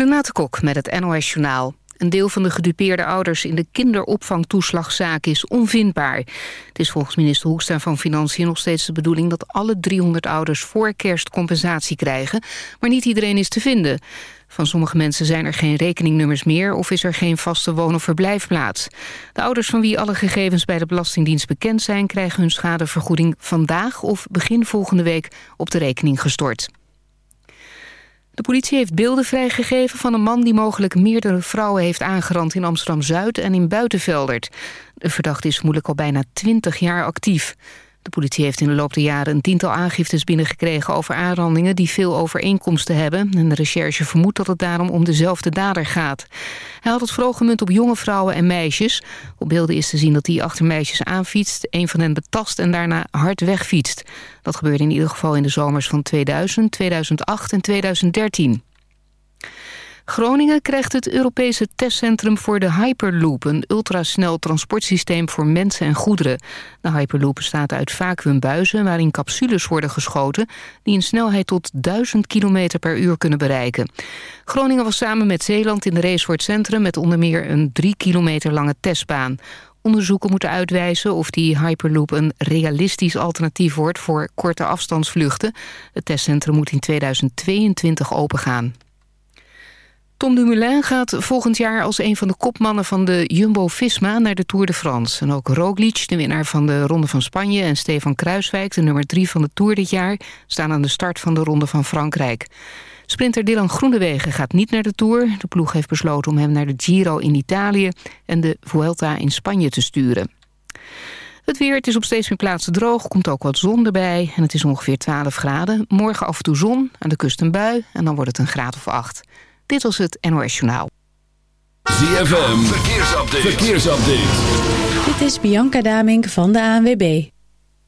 Renate Kok met het NOS Journaal. Een deel van de gedupeerde ouders in de kinderopvangtoeslagzaak is onvindbaar. Het is volgens minister Hoekstra van Financiën nog steeds de bedoeling... dat alle 300 ouders voor kerst compensatie krijgen. Maar niet iedereen is te vinden. Van sommige mensen zijn er geen rekeningnummers meer... of is er geen vaste woon- of verblijfplaats. De ouders van wie alle gegevens bij de Belastingdienst bekend zijn... krijgen hun schadevergoeding vandaag of begin volgende week op de rekening gestort. De politie heeft beelden vrijgegeven van een man die mogelijk meerdere vrouwen heeft aangerand in Amsterdam-Zuid en in Buitenveldert. De verdachte is vermoedelijk al bijna 20 jaar actief. De politie heeft in de loop der jaren een tiental aangiftes binnengekregen over aanrandingen die veel overeenkomsten hebben. En de recherche vermoedt dat het daarom om dezelfde dader gaat. Hij had het vooral gemunt op jonge vrouwen en meisjes. Op beelden is te zien dat hij achter meisjes aanfietst, een van hen betast en daarna hard wegfietst. Dat gebeurde in ieder geval in de zomers van 2000, 2008 en 2013. Groningen krijgt het Europese testcentrum voor de Hyperloop... een ultrasnel transportsysteem voor mensen en goederen. De Hyperloop bestaat uit vacuümbuizen waarin capsules worden geschoten... die een snelheid tot 1000 km per uur kunnen bereiken. Groningen was samen met Zeeland in de race voor het centrum... met onder meer een 3 kilometer lange testbaan. Onderzoeken moeten uitwijzen of die Hyperloop een realistisch alternatief wordt... voor korte afstandsvluchten. Het testcentrum moet in 2022 opengaan. Tom Dumoulin gaat volgend jaar als een van de kopmannen van de Jumbo-Visma naar de Tour de France. En ook Roglic, de winnaar van de Ronde van Spanje... en Stefan Kruiswijk, de nummer drie van de Tour dit jaar... staan aan de start van de Ronde van Frankrijk. Sprinter Dylan Groenewegen gaat niet naar de Tour. De ploeg heeft besloten om hem naar de Giro in Italië... en de Vuelta in Spanje te sturen. Het weer, het is op steeds meer plaatsen droog, komt ook wat zon erbij... en het is ongeveer 12 graden. Morgen af en toe zon, aan de kust een bui... en dan wordt het een graad of 8. Dit was het NOS Journaal. ZFM, verkeersupdate. verkeersupdate. Dit is Bianca Damink van de ANWB.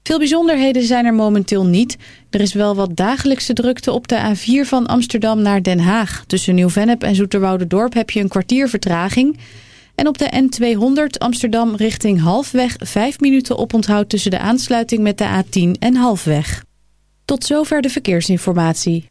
Veel bijzonderheden zijn er momenteel niet. Er is wel wat dagelijkse drukte op de A4 van Amsterdam naar Den Haag. Tussen Nieuw-Vennep en Zoeterwoude-dorp heb je een kwartier vertraging. En op de N200 Amsterdam richting Halfweg... vijf minuten oponthoud tussen de aansluiting met de A10 en Halfweg. Tot zover de verkeersinformatie.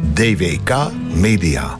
DWK Media.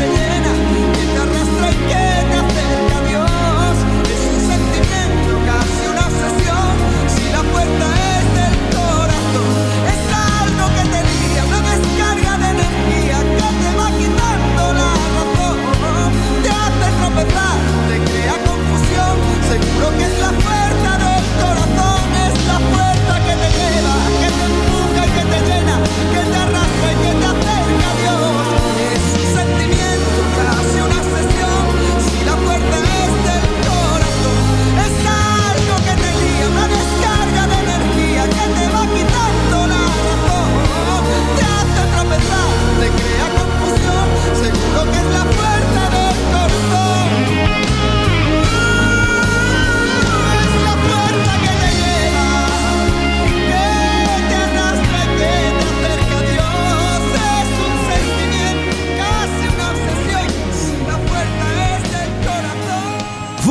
te llena, que te arrastra y que te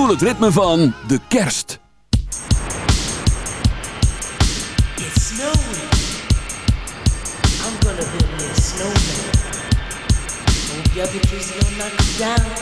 voel het ritme van de kerst. It's snowing. I'm gonna build me a snowman. Hope your pictures don't knock down.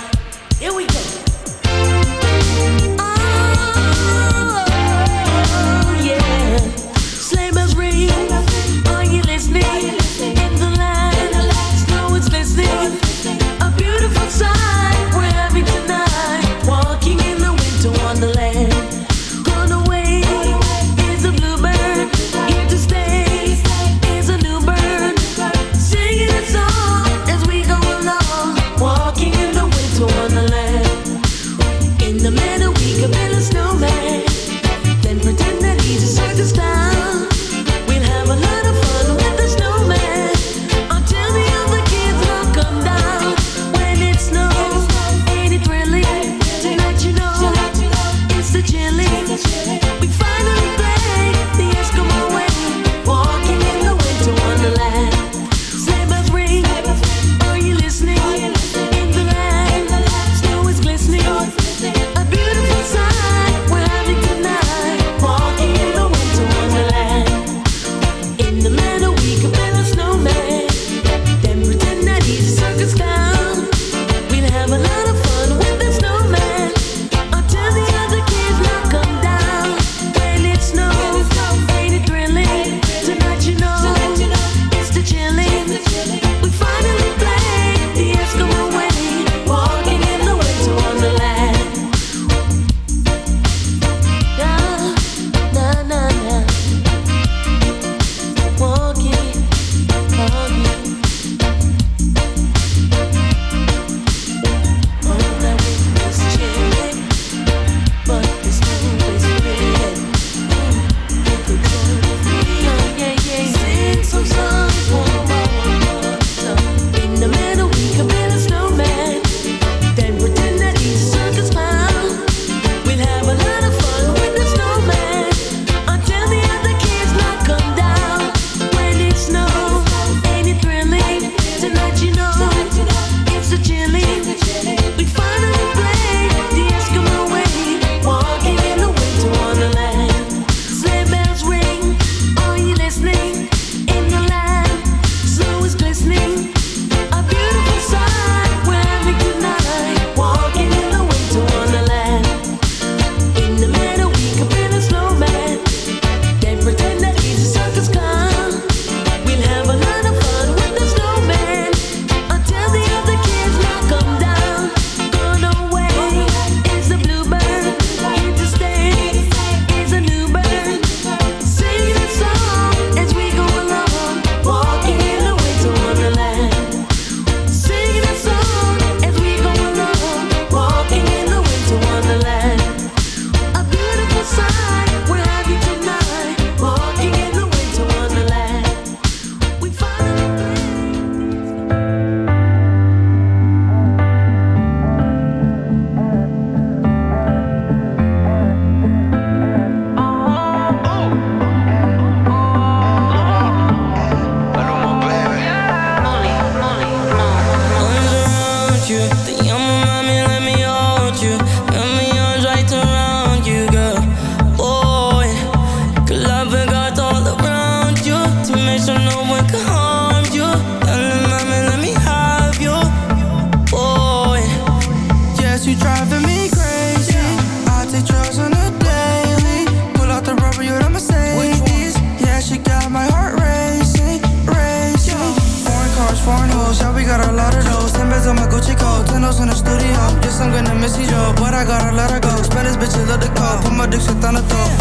got a lot of those. Ten bands on my Gucci coat, ten O's in the studio. Yes, I'm gonna miss you, Joe, but I gotta let her go. Spanish bitch, love the call. Put my dick shit on the throat.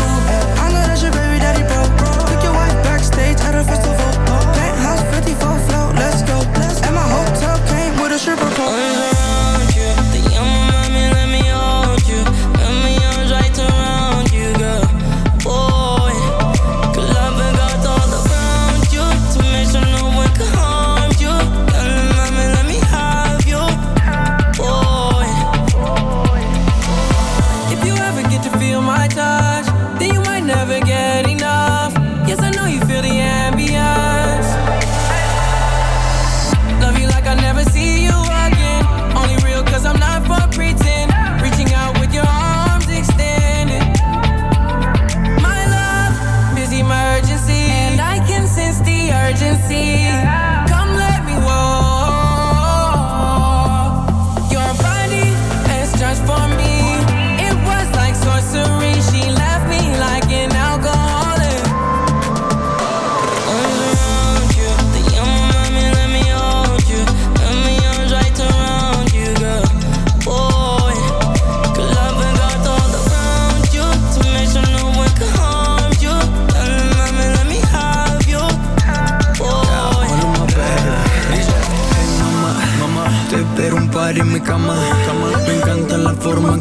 I know that's your baby daddy, bro. Pick your wife backstage at a festival. Penthouse 54 float, let's go. And my hotel came with a stripper pole.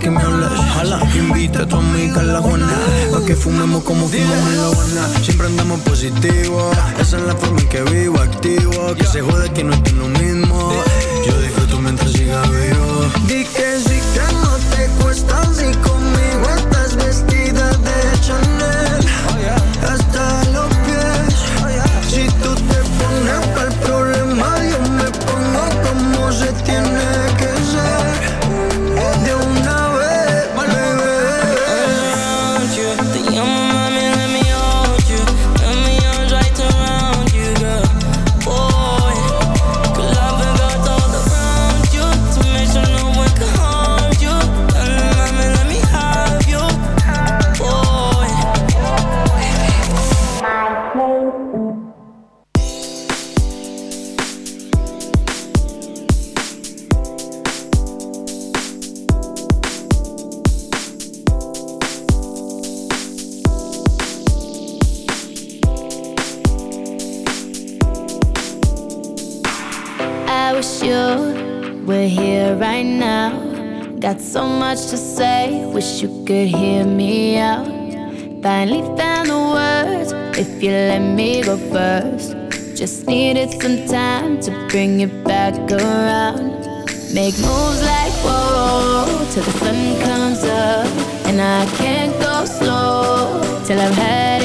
que me hablas. Jala, invita a tu amiga a la guana. Pa' que fumemos como fumamos en la Habana. Siempre andamos positivo. Esa es la forma en que vivo, activo. Que se jode que no estoy you let me go first. Just needed some time to bring it back around. Make moves like whoa, till the sun comes up. And I can't go slow till I've had it.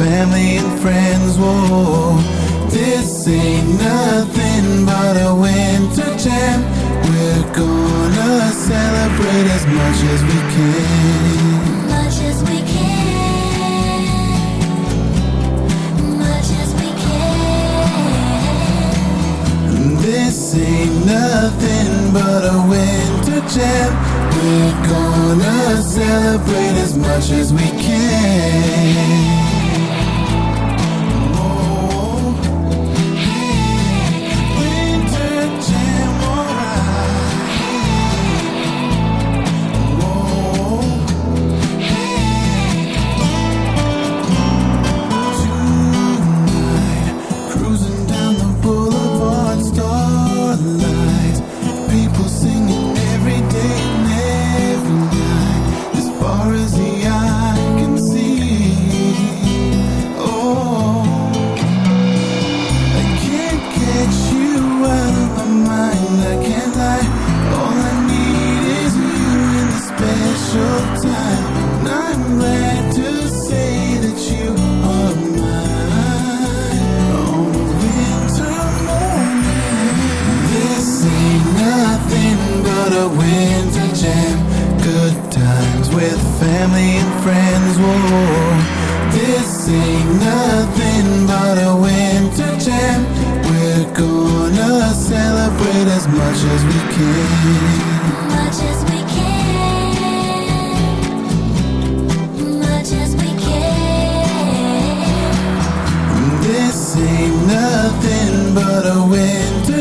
family and friends. Whoa, this ain't nothing but a winter jam. We're gonna celebrate as much as we can. Much as we can. Much as we can. This ain't nothing but a winter jam. We're gonna celebrate as much as we can.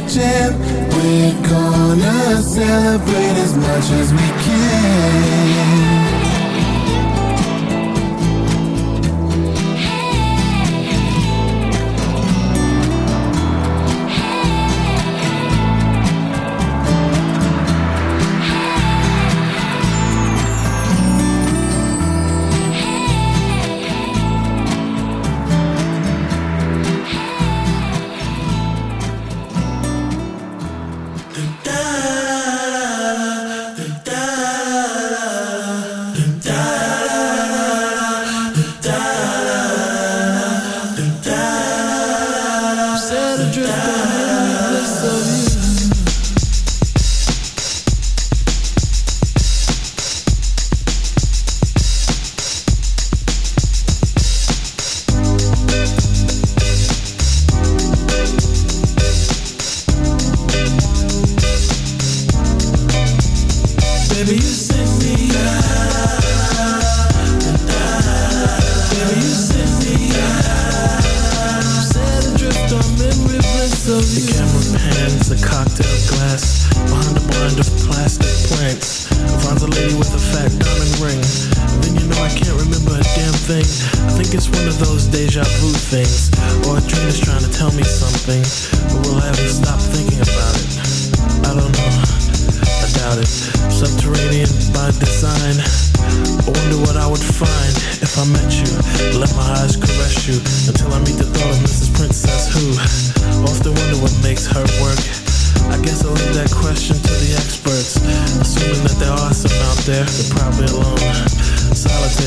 jam We're gonna celebrate as much as we can.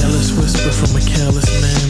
careless whisper from a careless man.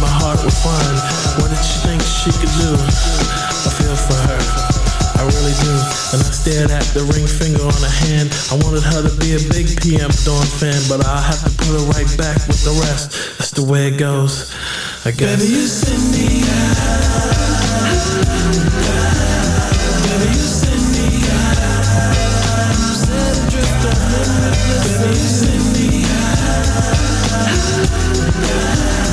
my heart. What did she think she could do? I feel for her. I really do. And I at the ring finger on hand. I wanted her to be a big PM fan, but I'll have to put her right back with the rest. That's the way it goes. I guess. Baby, you send me Baby, you send me Set adrift on. Baby, you send me Baby,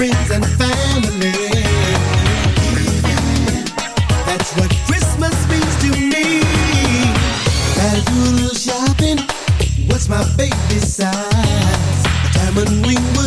friends and family. That's what Christmas means to me. Do shopping. What's my baby size? Diamond ring.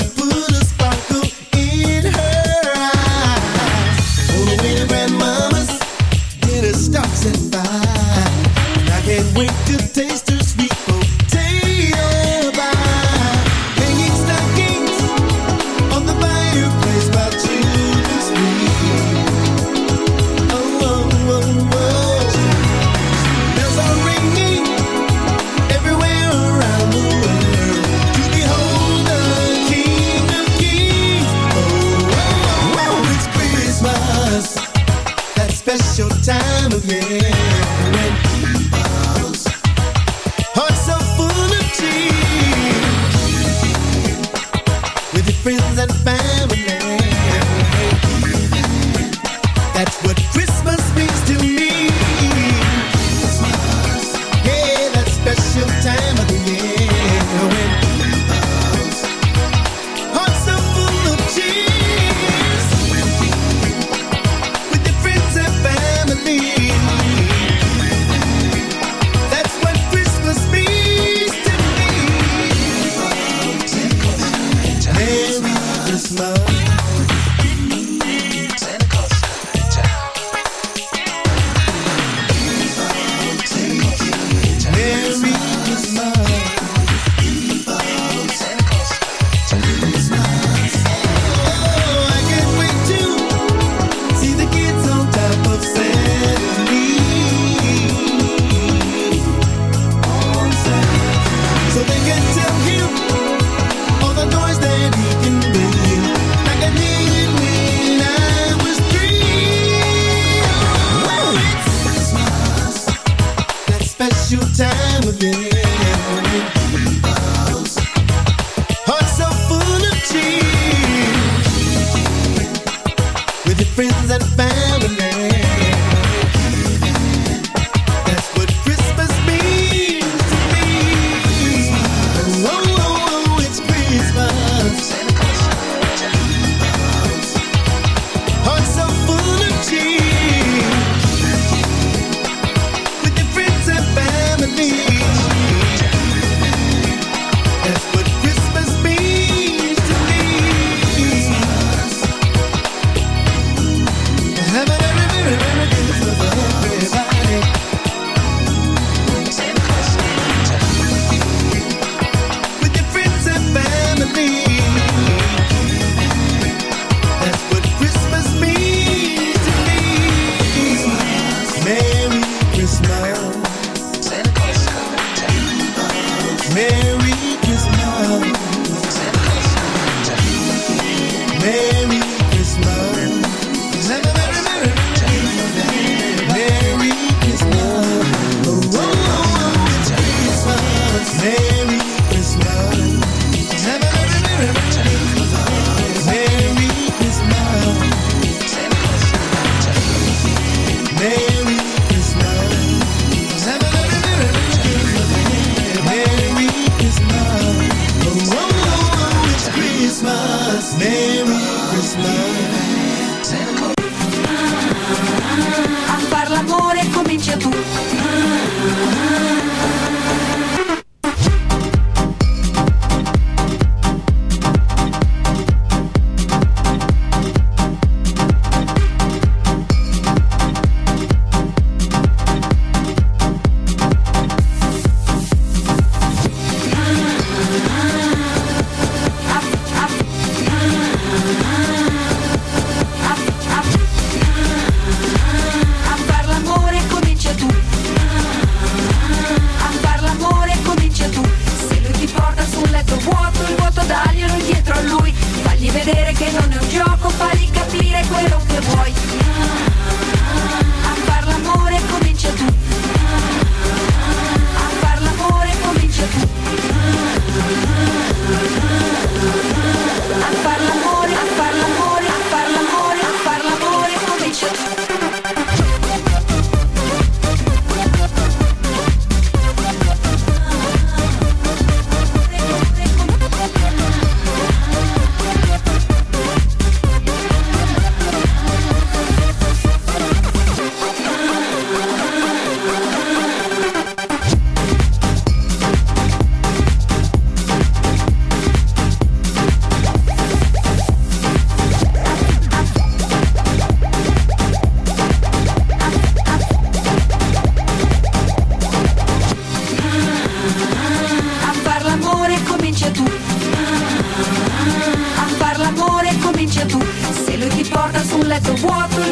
Merry Christmas.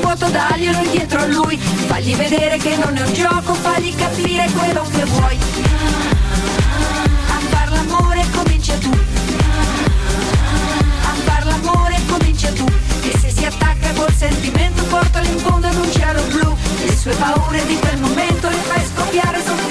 Foto, daglielo indietro a lui. Fagli vedere che non è un gioco, fagli capire quello che vuoi. A far l'amore comincia tu. A far l'amore comincia tu. E se si attacca col sentimento, portalo in fondo ad un cielo blu. Le sue paure di quel momento le fai scoppiare soltanto